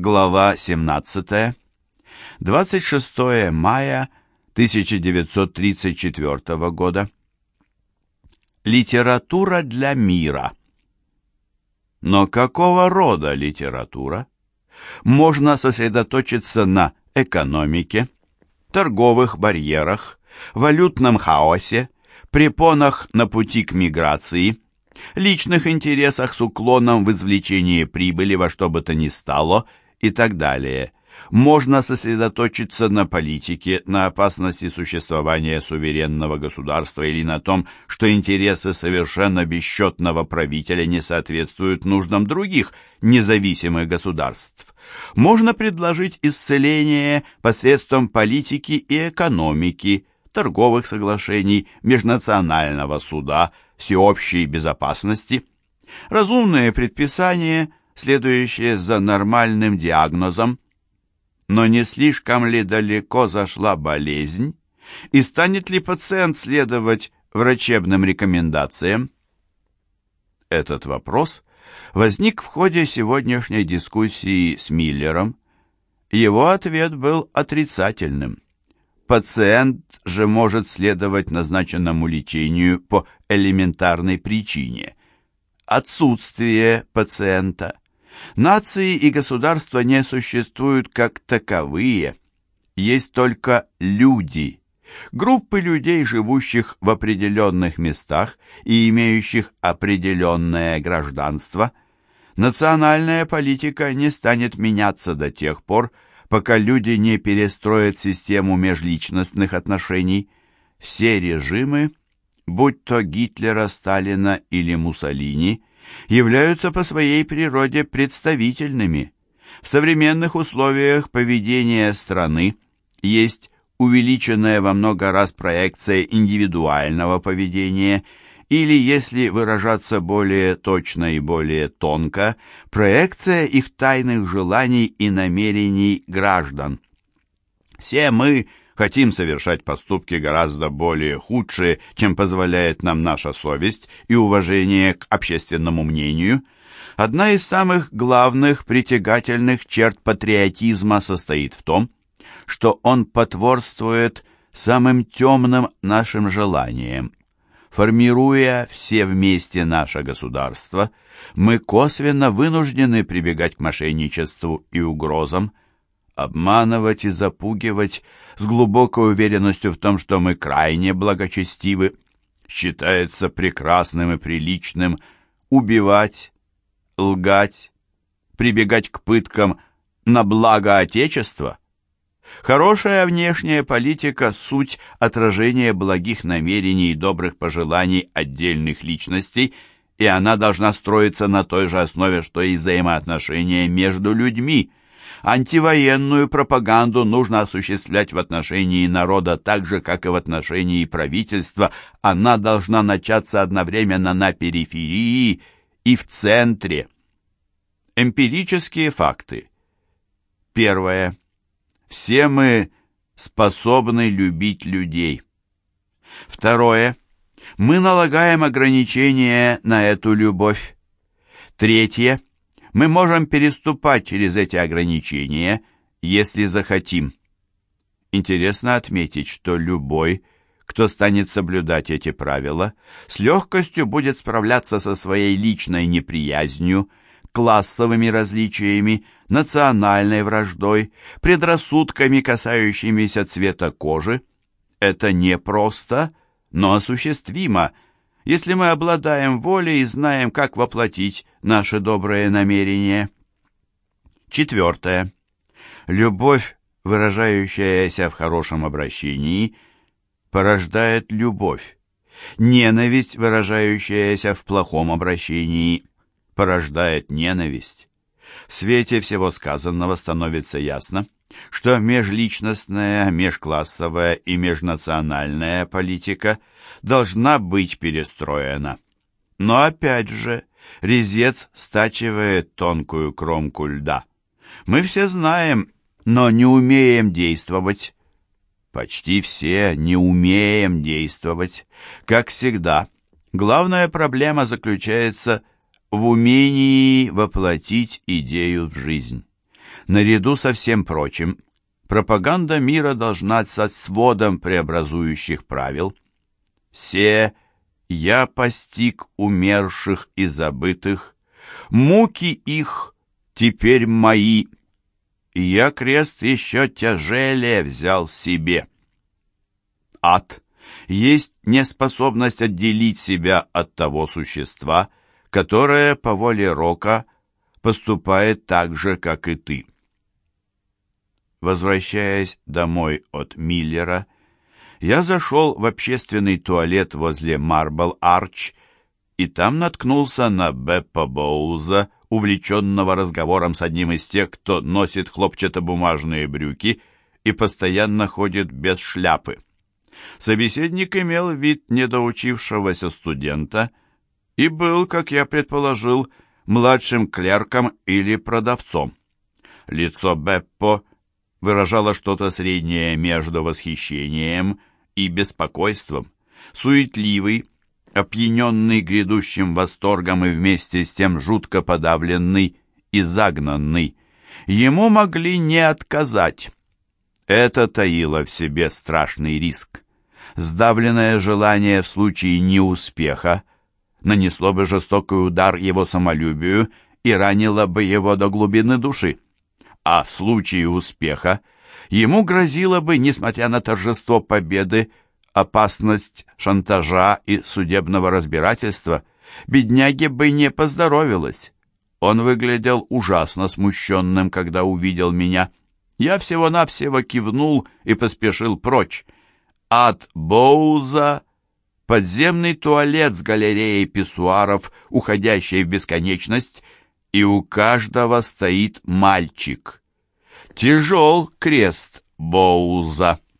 Глава 17. 26 мая 1934 года. Литература для мира. Но какого рода литература? Можно сосредоточиться на экономике, торговых барьерах, валютном хаосе, препонах на пути к миграции, личных интересах с уклоном в извлечении прибыли во что бы то ни стало и так далее. Можно сосредоточиться на политике, на опасности существования суверенного государства или на том, что интересы совершенно бесчетного правителя не соответствуют нуждам других независимых государств. Можно предложить исцеление посредством политики и экономики, торговых соглашений, межнационального суда, всеобщей безопасности. Разумные предписания, следующие за нормальным диагнозом, но не слишком ли далеко зашла болезнь, и станет ли пациент следовать врачебным рекомендациям? Этот вопрос возник в ходе сегодняшней дискуссии с Миллером. Его ответ был отрицательным. Пациент же может следовать назначенному лечению по элементарной причине – отсутствие пациента. Нации и государства не существуют как таковые. Есть только люди. Группы людей, живущих в определенных местах и имеющих определенное гражданство. Национальная политика не станет меняться до тех пор, пока люди не перестроят систему межличностных отношений. Все режимы, будь то Гитлера, Сталина или Муссолини, являются по своей природе представительными. В современных условиях поведения страны есть увеличенная во много раз проекция индивидуального поведения или, если выражаться более точно и более тонко, проекция их тайных желаний и намерений граждан. Все мы хотим совершать поступки гораздо более худшие, чем позволяет нам наша совесть и уважение к общественному мнению. Одна из самых главных притягательных черт патриотизма состоит в том, что он потворствует самым темным нашим желаниям. Формируя все вместе наше государство, мы косвенно вынуждены прибегать к мошенничеству и угрозам, обманывать и запугивать с глубокой уверенностью в том, что мы крайне благочестивы, считается прекрасным и приличным убивать, лгать, прибегать к пыткам на благо Отечества. Хорошая внешняя политика – суть отражения благих намерений и добрых пожеланий отдельных личностей, и она должна строиться на той же основе, что и взаимоотношения между людьми – Антивоенную пропаганду нужно осуществлять в отношении народа так же, как и в отношении правительства. Она должна начаться одновременно на периферии и в центре. Эмпирические факты. Первое. Все мы способны любить людей. Второе. Мы налагаем ограничения на эту любовь. Третье мы можем переступать через эти ограничения, если захотим. Интересно отметить, что любой, кто станет соблюдать эти правила, с легкостью будет справляться со своей личной неприязнью, классовыми различиями, национальной враждой, предрассудками, касающимися цвета кожи. Это непросто, но осуществимо – если мы обладаем волей и знаем, как воплотить наши добрые намерения. Четвертое. Любовь, выражающаяся в хорошем обращении, порождает любовь. Ненависть, выражающаяся в плохом обращении, порождает ненависть. В свете всего сказанного становится ясно, что межличностная, межклассовая и межнациональная политика должна быть перестроена. Но опять же, резец стачивает тонкую кромку льда. Мы все знаем, но не умеем действовать. Почти все не умеем действовать. Как всегда, главная проблема заключается в умении воплотить идею в жизнь. Наряду со всем прочим, пропаганда мира должна стать сводом преобразующих правил. Все я постиг умерших и забытых, муки их теперь мои, и я крест еще тяжелее взял себе. Ад есть неспособность отделить себя от того существа, которое по воле Рока поступает так же, как и ты. Возвращаясь домой от Миллера, я зашел в общественный туалет возле Марбл Арч и там наткнулся на Беппа Боуза, увлеченного разговором с одним из тех, кто носит хлопчатобумажные брюки и постоянно ходит без шляпы. Собеседник имел вид недоучившегося студента и был, как я предположил, младшим клерком или продавцом. Лицо Беппо выражало что-то среднее между восхищением и беспокойством. Суетливый, опьяненный грядущим восторгом и вместе с тем жутко подавленный и загнанный. Ему могли не отказать. Это таило в себе страшный риск. Сдавленное желание в случае неуспеха нанесло бы жестокий удар его самолюбию и ранило бы его до глубины души. А в случае успеха ему грозило бы, несмотря на торжество победы, опасность шантажа и судебного разбирательства. Бедняге бы не поздоровилось. Он выглядел ужасно смущенным, когда увидел меня. Я всего-навсего кивнул и поспешил прочь. От Боуза подземный туалет с галереей писсуаров, уходящей в бесконечность, и у каждого стоит мальчик. Тяжел крест Боуза.